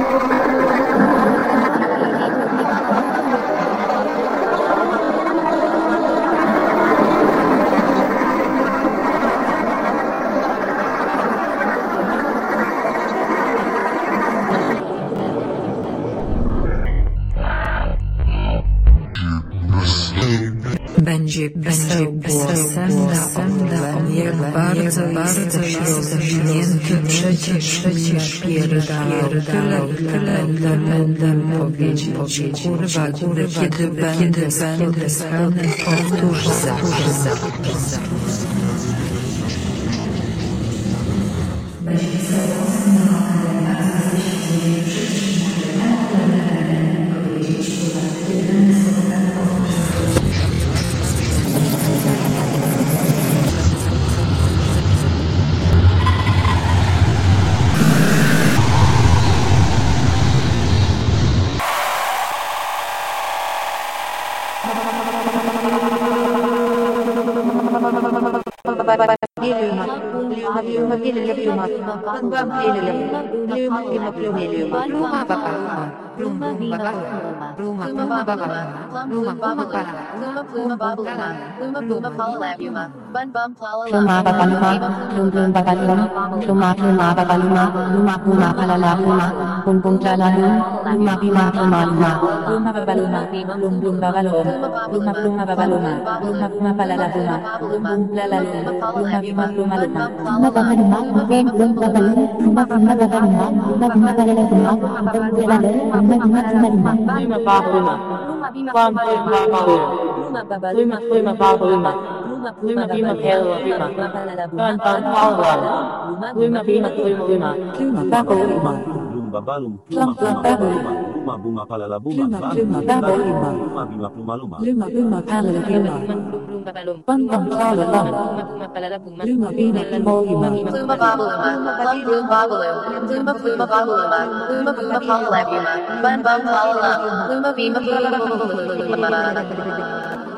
Thank you. Będzie będzie głosem dla mnie bardzo bardzo się rozwinięty przecież przecież pierdala będę będę powiedzieć kurwa kurwa kiedy będę będę pełny powtórz za za Lumablumaglilumag, lumablumaglilumag, lumablumaglilumag, lumablumaglilumag, lumablumaglilumag, lumablumaglilumag, lumablumaglilumag, pluma pluma papaluma, luma pluma palala pluma, pum pum tralalum, luma pima pluma luma. Pluma babaluma, plum plum babalum, pluma pluma babaluma, pluma pluma palala pluma, plum plum plalalum, pluma pluma pluma luma. Pluma papaluma, ben plum papalum, pluma pluma papaluma, pluma pluma palala pluma, pum tralalum, pluma pluma pluma luma. Pluma babaluma, plum plum babalum, Pluma babaluma, pluma pluma babaluma, pluma pluma pima Luma Bima Luma Luma plumba balum pluma pluma pluma pluma pluma palala pluma pluma baba luma pluma pluma pluma luma. Pluma pluma palala pluma pluma balum pam pam palala pluma pluma palala pluma pluma bina pluma luma pluma baba luma pam pluma baba luma pluma pluma baba luma pluma pluma palala pluma pam pam palala pluma bima pluma pluma